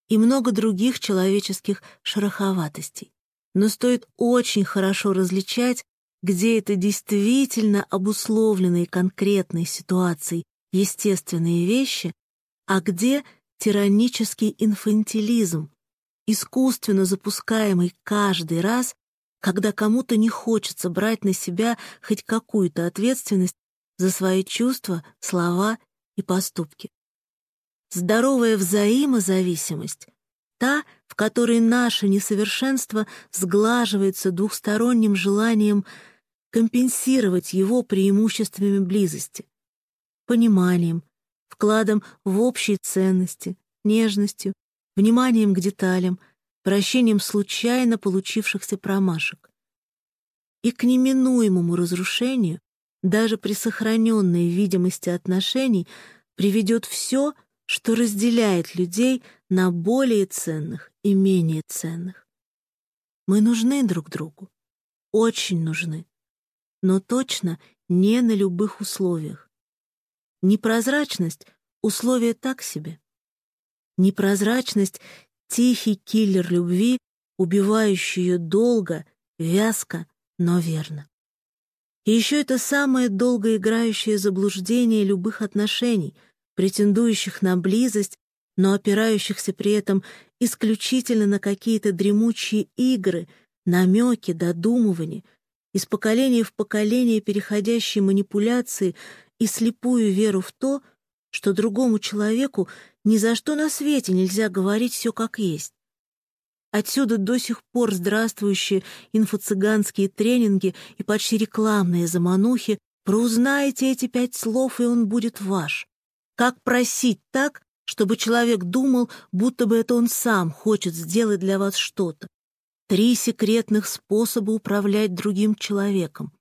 и много других человеческих шероховатостей. Но стоит очень хорошо различать, где это действительно обусловленные конкретной ситуацией естественные вещи, а где тиранический инфантилизм, искусственно запускаемый каждый раз, когда кому-то не хочется брать на себя хоть какую-то ответственность за свои чувства, слова и поступки. Здоровая взаимозависимость — та, в которой наше несовершенство сглаживается двухсторонним желанием компенсировать его преимуществами близости пониманием, вкладом в общие ценности, нежностью, вниманием к деталям, прощением случайно получившихся промашек. И к неминуемому разрушению, даже при сохраненной видимости отношений, приведет все, что разделяет людей на более ценных и менее ценных. Мы нужны друг другу, очень нужны, но точно не на любых условиях. Непрозрачность — условие так себе. Непрозрачность — тихий киллер любви, убивающую ее долго, вязко, но верно. И еще это самое долгоиграющее заблуждение любых отношений, претендующих на близость, но опирающихся при этом исключительно на какие-то дремучие игры, намеки, додумывания, из поколения в поколение переходящие манипуляции и слепую веру в то, что другому человеку ни за что на свете нельзя говорить все как есть. Отсюда до сих пор здравствующие инфо-цыганские тренинги и почти рекламные заманухи про «узнаете эти пять слов, и он будет ваш». Как просить так, чтобы человек думал, будто бы это он сам хочет сделать для вас что-то. Три секретных способа управлять другим человеком.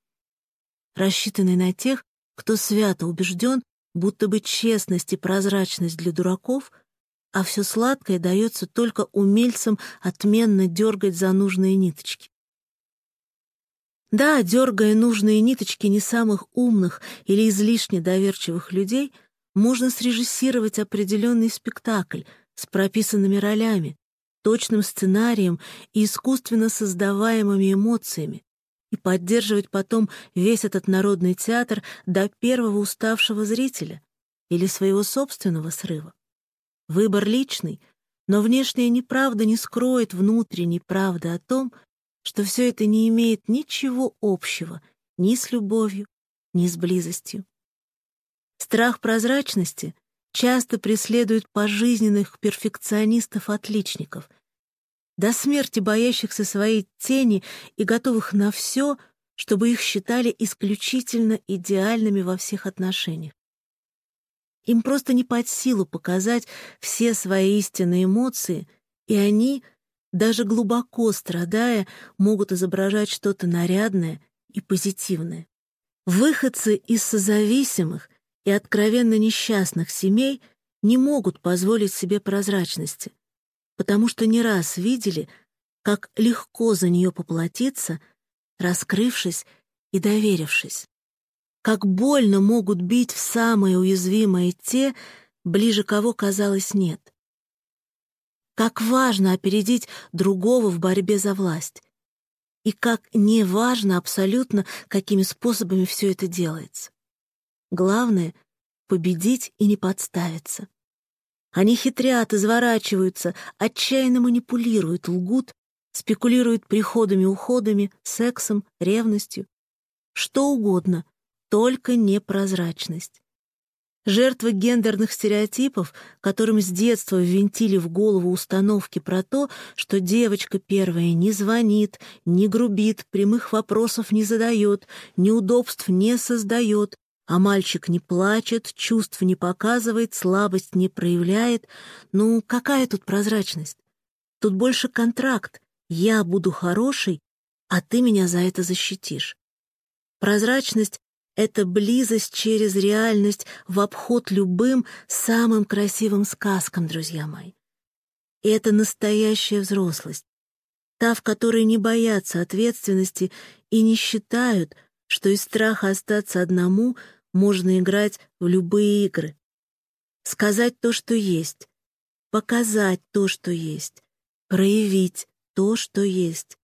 Рассчитанный на тех, кто свято убежден, будто бы честность и прозрачность для дураков — а все сладкое дается только умельцам отменно дергать за нужные ниточки. Да, дергая нужные ниточки не самых умных или излишне доверчивых людей, можно срежиссировать определенный спектакль с прописанными ролями, точным сценарием и искусственно создаваемыми эмоциями, и поддерживать потом весь этот народный театр до первого уставшего зрителя или своего собственного срыва. Выбор личный, но внешняя неправда не скроет внутренней правды о том, что все это не имеет ничего общего ни с любовью, ни с близостью. Страх прозрачности часто преследует пожизненных перфекционистов-отличников, до смерти боящихся своей тени и готовых на все, чтобы их считали исключительно идеальными во всех отношениях. Им просто не под силу показать все свои истинные эмоции, и они, даже глубоко страдая, могут изображать что-то нарядное и позитивное. Выходцы из созависимых и откровенно несчастных семей не могут позволить себе прозрачности, потому что не раз видели, как легко за нее поплатиться, раскрывшись и доверившись как больно могут бить в самые уязвимые те, ближе кого, казалось, нет. Как важно опередить другого в борьбе за власть. И как не важно абсолютно, какими способами все это делается. Главное — победить и не подставиться. Они хитрят, изворачиваются, отчаянно манипулируют, лгут, спекулируют приходами-уходами, сексом, ревностью. Что угодно, только непрозрачность. Жертвы гендерных стереотипов, которым с детства ввинтили в голову установки про то, что девочка первая не звонит, не грубит, прямых вопросов не задает, неудобств не создает, а мальчик не плачет, чувств не показывает, слабость не проявляет. Ну, какая тут прозрачность? Тут больше контракт. Я буду хороший, а ты меня за это защитишь. Прозрачность это близость через реальность в обход любым самым красивым сказкам, друзья мои. И это настоящая взрослость. Та, в которой не боятся ответственности и не считают, что из страха остаться одному можно играть в любые игры. Сказать то, что есть, показать то, что есть, проявить то, что есть.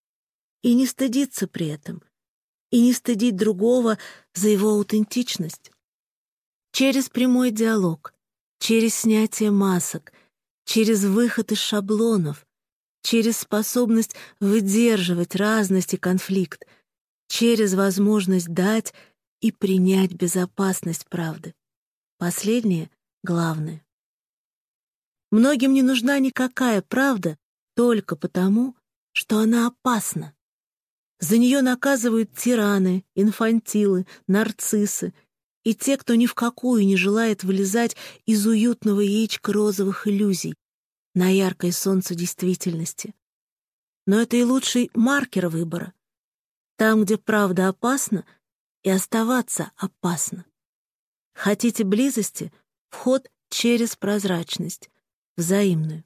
И не стыдиться при этом — и не стыдить другого за его аутентичность. Через прямой диалог, через снятие масок, через выход из шаблонов, через способность выдерживать разность и конфликт, через возможность дать и принять безопасность правды. Последнее — главное. Многим не нужна никакая правда только потому, что она опасна. За нее наказывают тираны, инфантилы, нарциссы и те, кто ни в какую не желает вылезать из уютного яичка розовых иллюзий на яркое солнце действительности. Но это и лучший маркер выбора. Там, где правда опасна, и оставаться опасно. Хотите близости — вход через прозрачность, взаимную.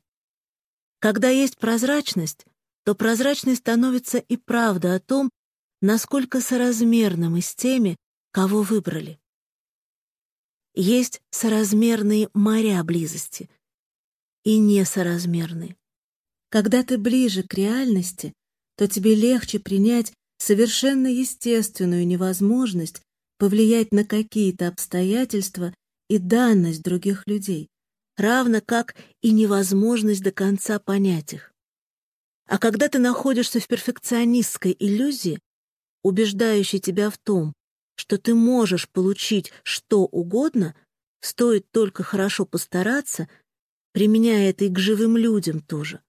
Когда есть прозрачность, то прозрачной становится и правда о том, насколько соразмерны мы с теми, кого выбрали. Есть соразмерные моря близости и несоразмерные. Когда ты ближе к реальности, то тебе легче принять совершенно естественную невозможность повлиять на какие-то обстоятельства и данность других людей, равно как и невозможность до конца понять их. А когда ты находишься в перфекционистской иллюзии, убеждающей тебя в том, что ты можешь получить что угодно, стоит только хорошо постараться, применяя это и к живым людям тоже,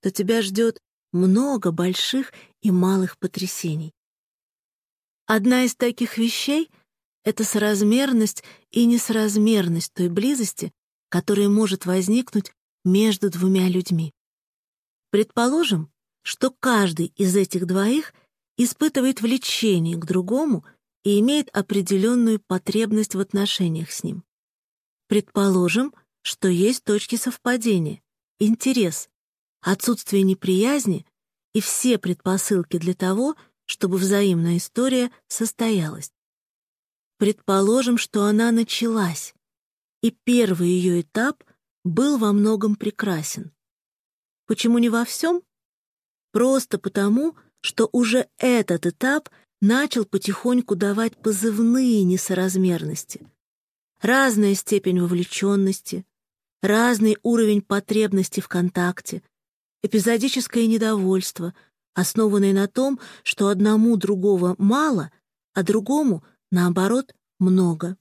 то тебя ждет много больших и малых потрясений. Одна из таких вещей — это соразмерность и несоразмерность той близости, которая может возникнуть между двумя людьми. Предположим, что каждый из этих двоих испытывает влечение к другому и имеет определенную потребность в отношениях с ним. Предположим, что есть точки совпадения, интерес, отсутствие неприязни и все предпосылки для того, чтобы взаимная история состоялась. Предположим, что она началась, и первый ее этап был во многом прекрасен. Почему не во всем? Просто потому, что уже этот этап начал потихоньку давать позывные несоразмерности. Разная степень вовлеченности, разный уровень потребности в контакте, эпизодическое недовольство, основанное на том, что одному другого мало, а другому, наоборот, много.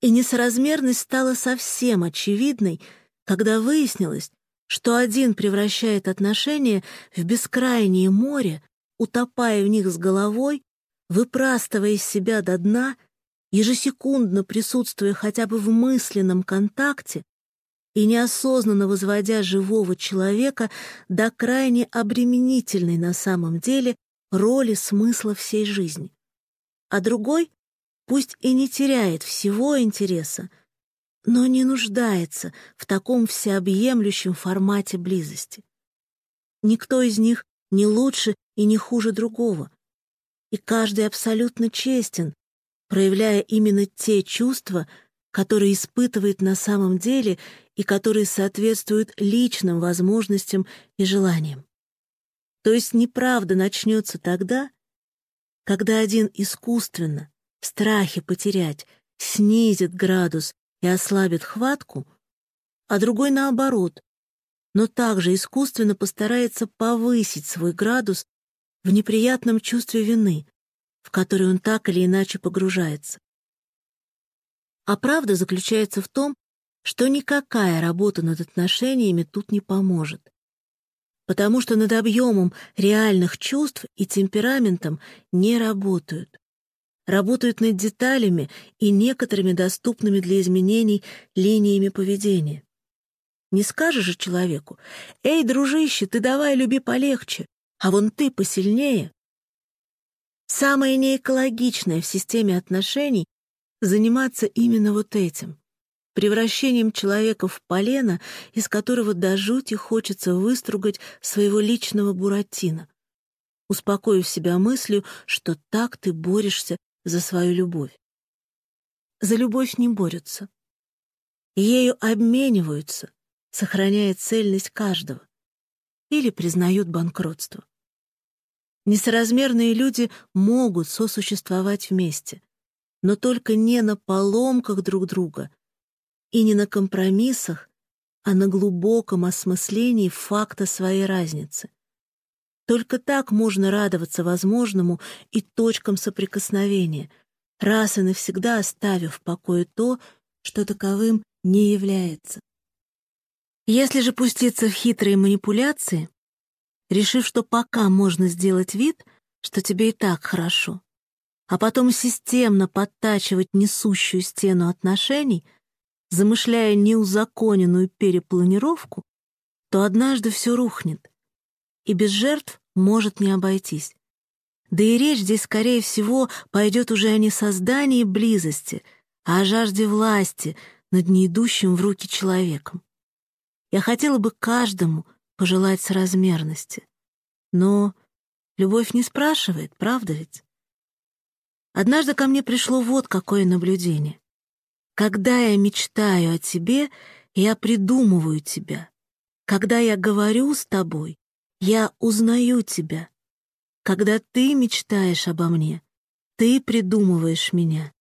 И несоразмерность стала совсем очевидной, когда выяснилось, что один превращает отношения в бескрайнее море, утопая в них с головой, выпрастывая из себя до дна, ежесекундно присутствуя хотя бы в мысленном контакте и неосознанно возводя живого человека до крайне обременительной на самом деле роли смысла всей жизни. А другой, пусть и не теряет всего интереса, но не нуждается в таком всеобъемлющем формате близости. Никто из них не лучше и не хуже другого, и каждый абсолютно честен, проявляя именно те чувства, которые испытывает на самом деле и которые соответствуют личным возможностям и желаниям. То есть неправда начнется тогда, когда один искусственно, в страхе потерять, снизит градус и ослабит хватку, а другой наоборот, но также искусственно постарается повысить свой градус в неприятном чувстве вины, в который он так или иначе погружается. А правда заключается в том, что никакая работа над отношениями тут не поможет. Потому что над объемом реальных чувств и темпераментом не работают работают над деталями и некоторыми доступными для изменений линиями поведения. Не скажешь же человеку, «Эй, дружище, ты давай люби полегче, а вон ты посильнее». Самое неэкологичное в системе отношений — заниматься именно вот этим — превращением человека в полено, из которого до жути хочется выстругать своего личного буратино, успокоив себя мыслью, что так ты борешься за свою любовь. За любовь не борются. Ею обмениваются, сохраняя цельность каждого. Или признают банкротство. Несоразмерные люди могут сосуществовать вместе, но только не на поломках друг друга и не на компромиссах, а на глубоком осмыслении факта своей разницы. Только так можно радоваться возможному и точкам соприкосновения, раз и навсегда оставив в покое то, что таковым не является. Если же пуститься в хитрые манипуляции, решив, что пока можно сделать вид, что тебе и так хорошо, а потом системно подтачивать несущую стену отношений, замышляя неузаконенную перепланировку, то однажды все рухнет, и без жертв может не обойтись. Да и речь здесь, скорее всего, пойдет уже о создании близости, а о жажде власти над неидущим в руки человеком. Я хотела бы каждому пожелать соразмерности. Но любовь не спрашивает, правда ведь? Однажды ко мне пришло вот какое наблюдение. Когда я мечтаю о тебе, я придумываю тебя. Когда я говорю с тобой, я узнаю тебя. Когда ты мечтаешь обо мне, ты придумываешь меня.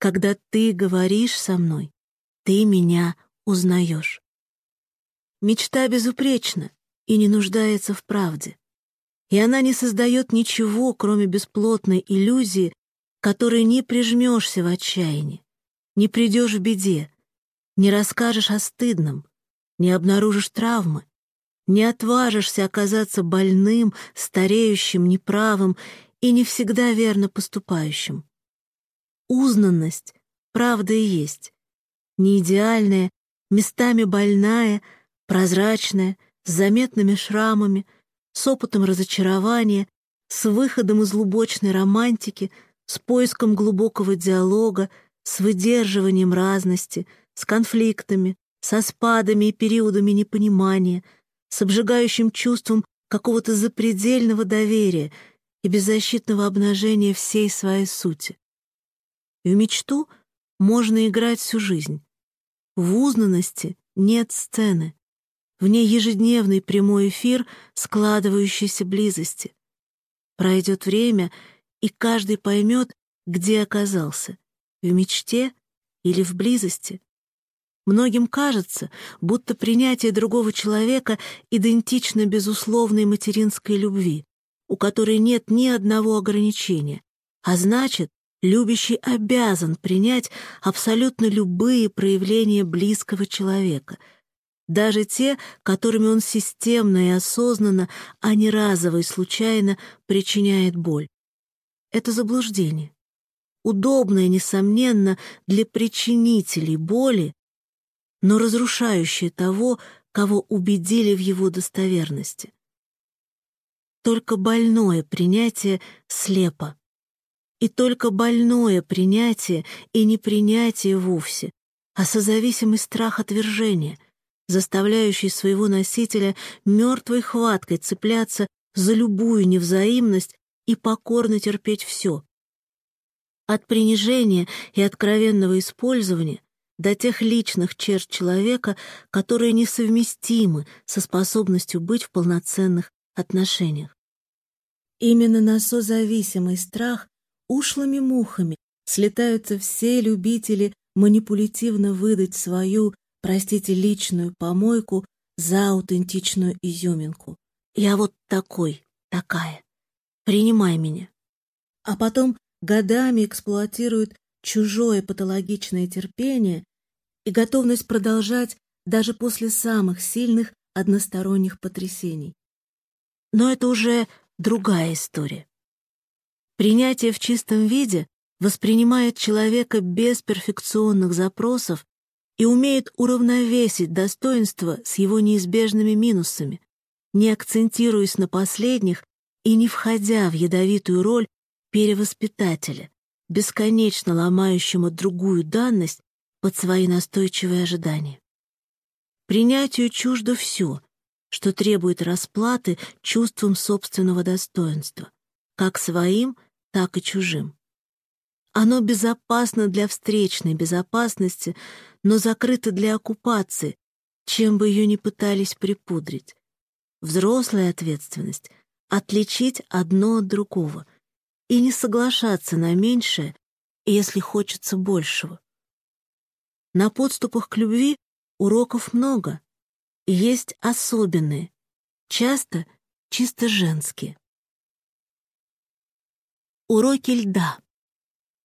Когда ты говоришь со мной, ты меня узнаешь. Мечта безупречна и не нуждается в правде. И она не создает ничего, кроме бесплотной иллюзии, которой не прижмешься в отчаянии, не придешь в беде, не расскажешь о стыдном, не обнаружишь травмы, не отважишься оказаться больным, стареющим, неправым и не всегда верно поступающим. Узнанность, правда и есть, не идеальная, местами больная, прозрачная, с заметными шрамами, с опытом разочарования, с выходом из лубочной романтики, с поиском глубокого диалога, с выдерживанием разности, с конфликтами, со спадами и периодами непонимания, с обжигающим чувством какого-то запредельного доверия и беззащитного обнажения всей своей сути. В мечту можно играть всю жизнь. В узнанности нет сцены. В ней ежедневный прямой эфир складывающейся близости. Пройдет время, и каждый поймет, где оказался — в мечте или в близости. Многим кажется, будто принятие другого человека идентично безусловной материнской любви, у которой нет ни одного ограничения, а значит, любящий обязан принять абсолютно любые проявления близкого человека, даже те, которыми он системно и осознанно, а не разово и случайно причиняет боль. Это заблуждение. Удобное, несомненно, для причинителей боли, но разрушающее того, кого убедили в его достоверности. Только больное принятие слепо. И только больное принятие и непринятие вовсе, а созависимый страх отвержения, заставляющий своего носителя мертвой хваткой цепляться за любую невзаимность и покорно терпеть все. От принижения и откровенного использования до тех личных черт человека, которые несовместимы со способностью быть в полноценных отношениях. Именно на созависимый страх ушлыми мухами слетаются все любители манипулятивно выдать свою, простите, личную помойку за аутентичную изюминку. Я вот такой, такая. Принимай меня. А потом годами эксплуатируют чужое патологичное терпение и готовность продолжать даже после самых сильных односторонних потрясений. Но это уже другая история. Принятие в чистом виде воспринимает человека без перфекционных запросов и умеет уравновесить достоинство с его неизбежными минусами, не акцентируясь на последних и не входя в ядовитую роль перевоспитателя, бесконечно ломающего другую данность под свои настойчивые ожидания. Принятию чуждо все, что требует расплаты чувством собственного достоинства, как своим, так и чужим. Оно безопасно для встречной безопасности, но закрыто для оккупации, чем бы ее ни пытались припудрить. Взрослая ответственность — отличить одно от другого и не соглашаться на меньшее, если хочется большего. На подступах к любви уроков много, есть особенные, часто чисто женские. Уроки льда.